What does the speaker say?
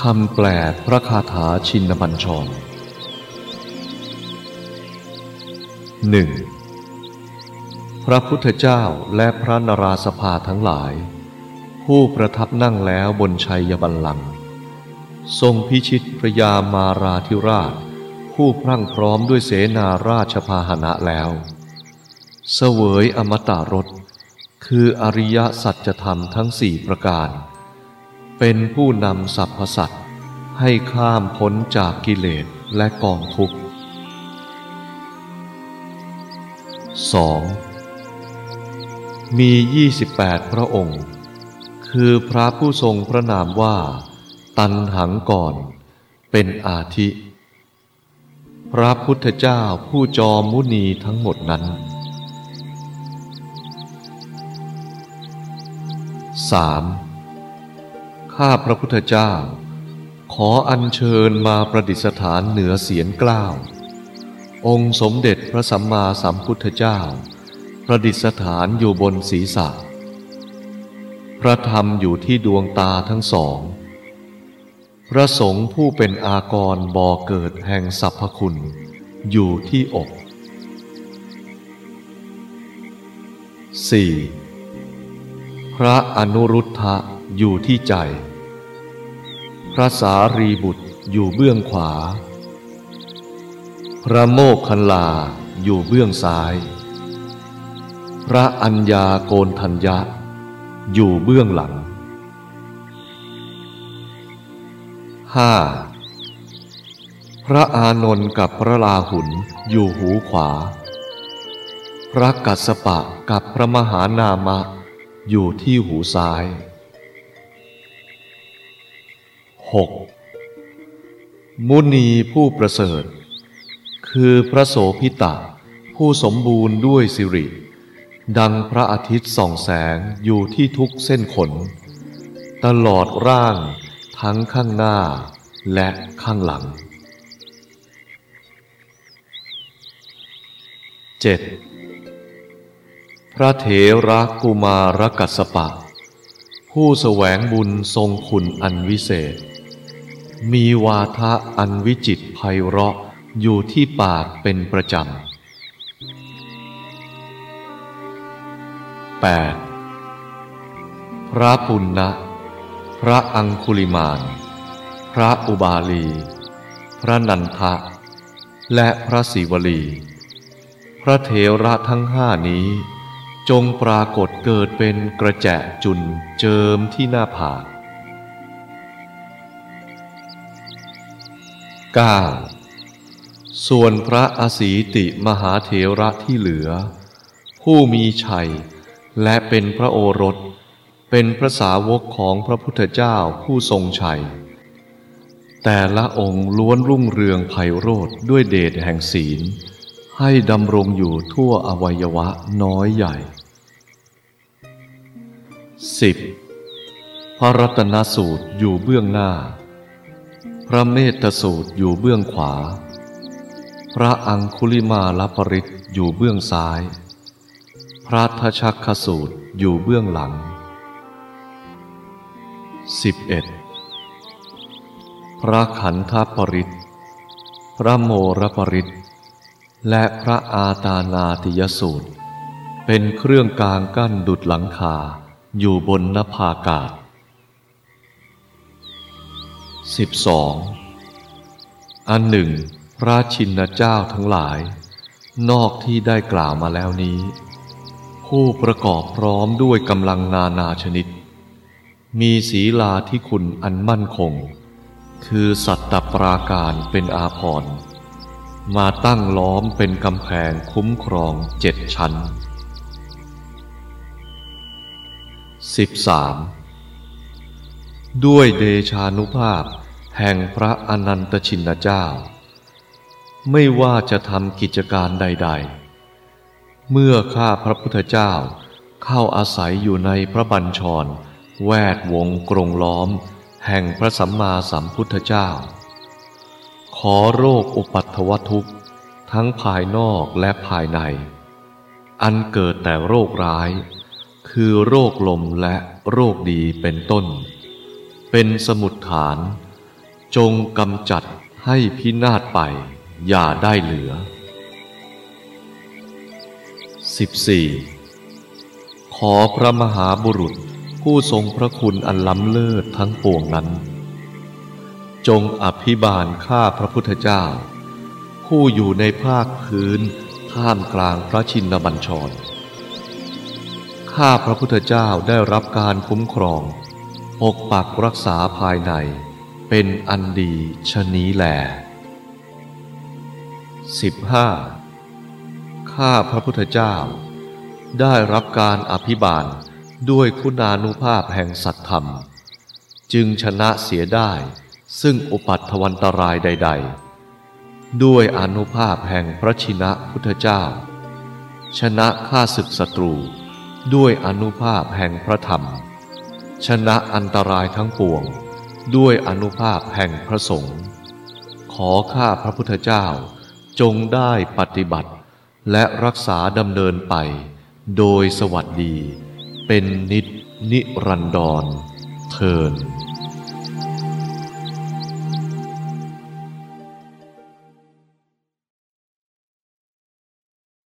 คำแปลพระคาถาชินบัญชรหนึ่งพระพุทธเจ้าและพระนราสภาทั้งหลาย ผู้ประทับนั่งแล้วบนชัยบัลลังก์ทรงพิชิตพระยามาราธิราช ผู้พรั่งพร้อมด้วยเสนาราชพาหนะแล้ว เสวยอมตะรสคืออริยสัจธรรมทั้งสี่ประการ เป็นผู้นำสรรพสัตว์ให้ข้ามพ้นจากกิเลสและกองทุกข์ 2. มี 28 พระองค์ คือพระผู้ทรงพระนามว่า ตันหังก่อนเป็นอาทิ พระพุทธเจ้าผู้จอมมุนีทั้งหมดนั้น 3. ข้าพระพุทธเจ้า ขออัญเชิญมาประดิษฐานเหนือเสียนกล้าว องค์สมเด็จพระสัมมาสัมพุทธเจ้า ประดิษฐานอยู่บนศีรษะ พระธรรมอยู่ที่ดวงตาทั้งสอง พระสงฆ์ผู้เป็นอากรบ่อเกิดแห่งสรรพคุณ อยู่ที่อก 4. พระอนุรุทธะ อยู่ที่ใจ พระสารีบุตรอยู่เบื้องขวา พระโมคคัลลาอยู่เบื้องซ้าย พระอัญญาโกนทัญญะ อยู่เบื้องหลังห้าพระอานนท์กับพระลาหุนอยู่หูขวา พระกัสสปะกับพระมหานามะ อยู่ที่หูซ้าย 6. มุนีผู้ประเสริฐ คือพระโสพิตะ ผู้สมบูรณ์ด้วยสิริ ดังพระอาทิตย์ส่องแสงอยู่ที่ทุกเส้นขน ตลอดร่างทั้งข้างหน้าและข้างหลัง 7. พระเถระกุมารกัสปะ ผู้แสวงบุญทรงคุณอันวิเศษ มีวาทะอันวิจิตไพเราะอยู่ที่ปากเป็นประจำ 8. พระปุณณะ พระอังคุลิมาน พระอุบาลี พระนันทะ และพระศิวลี พระเถระทั้งห้านี้ จงปรากฏเกิดเป็นกระแจจุนเจิมที่หน้าผาก 9. ส่วนพระอสีติมหาเถระที่เหลือ ผู้มีชัยและเป็นพระโอรส เป็นพระสาวกของพระพุทธเจ้าผู้ทรงชัย แต่ละองค์ล้วนรุ่งเรืองไพโรธด้วยเดชแห่งศีล ให้ดำรงอยู่ทั่วอวัยวะน้อยใหญ่ 10. พระรัตนสูตรอยู่เบื้องหน้า ระเมตสูตรอยู่เบื้องขวา พระอังคุลิมาลปริตอยู่เบื้องซ้าย พระทชักขสูตรอยู่เบื้องหลัง 11. พระขันธปริตพระโมรปริตและพระอาตานาติยสูตร เป็นเครื่องกลางกั้นดุดหลังคาอยู่บนนภากาศ 12. อันหนึ่ง พระชินเจ้าทั้งหลาย นอกที่ได้กล่าวมาแล้วนี้ ผู้ประกอบพร้อมด้วยกำลังนานาชนิด มีศีลาที่คุณอันมั่นคง คือสัตตปราการเป็นอาภรณ์มาตั้งล้อมเป็นกำแพงคุ้มครองเจ็ดชั้น 13. ด้วยเดชานุภาพ แห่งพระอนันตชินเจ้า ไม่ว่าจะทำกิจการใด ๆ เมื่อข้าพระพุทธเจ้าเข้าอาศัยอยู่ในพระบัญชร แวดวงกรงล้อม แห่งพระสัมมาสัมพุทธเจ้า ขอโรคอุปัตถวทุกข์ ทั้งภายนอกและภายใน อันเกิดแต่โรคร้าย คือโรคลมและโรคดีเป็นต้น เป็นสมุดฐาน จงกำจัดให้พินาศไป อย่าได้เหลือ 14. ขอพระมหาบุรุษผู้ทรงพระคุณอันล้ำเลิศทั้งปวงนั้น จงอภิบาลข้าพระพุทธเจ้า ผู้อยู่ในภาคพื้นท่ามกลางพระชินบัญชร ข้าพระพุทธเจ้าได้รับการคุ้มครอง ปกปักรักษาภายในเป็นอันดีชนี้แล 15. ข้าพระพุทธเจ้า ได้รับการอภิบาลด้วยคุณานุภาพแห่งสัตธรรม จึงชนะเสียได้ ซึ่งอุปัตถวันตรายใด ๆ ด้วยอนุภาพแห่งพระชินะพุทธเจ้า ชนะข้าศึกศัตรู ด้วยอนุภาพแห่งพระธรรม ชนะอันตรายทั้งปวง ด้วยอนุภาพแห่งพระสงฆ์ขอข้าพระพุทธเจ้า จงได้ปฏิบัติ และรักษาดำเนินไป โดยสวัสดี เป็นนิจนิรันดรเทิน